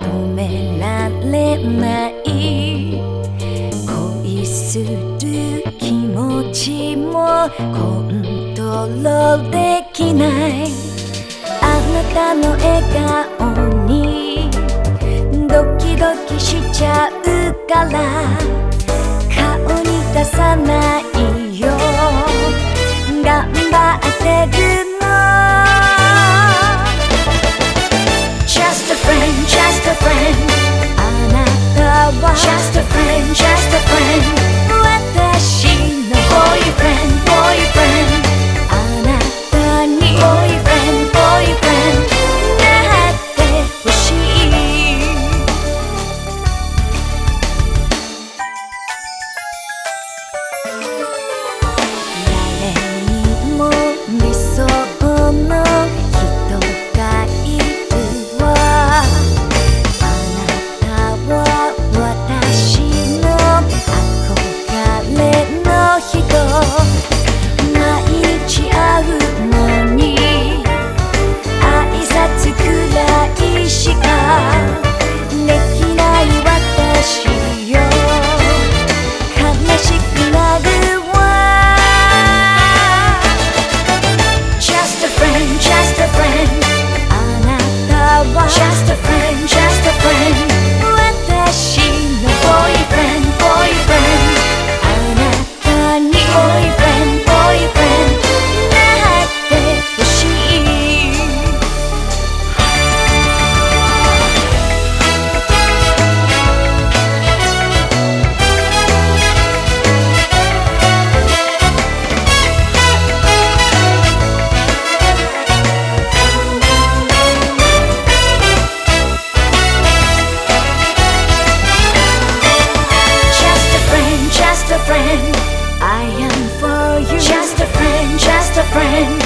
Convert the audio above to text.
止められない。恋する気持ちもコントロールできない。あなたの笑顔にドキドキしちゃうから。顔に出さないよ。頑張ってる time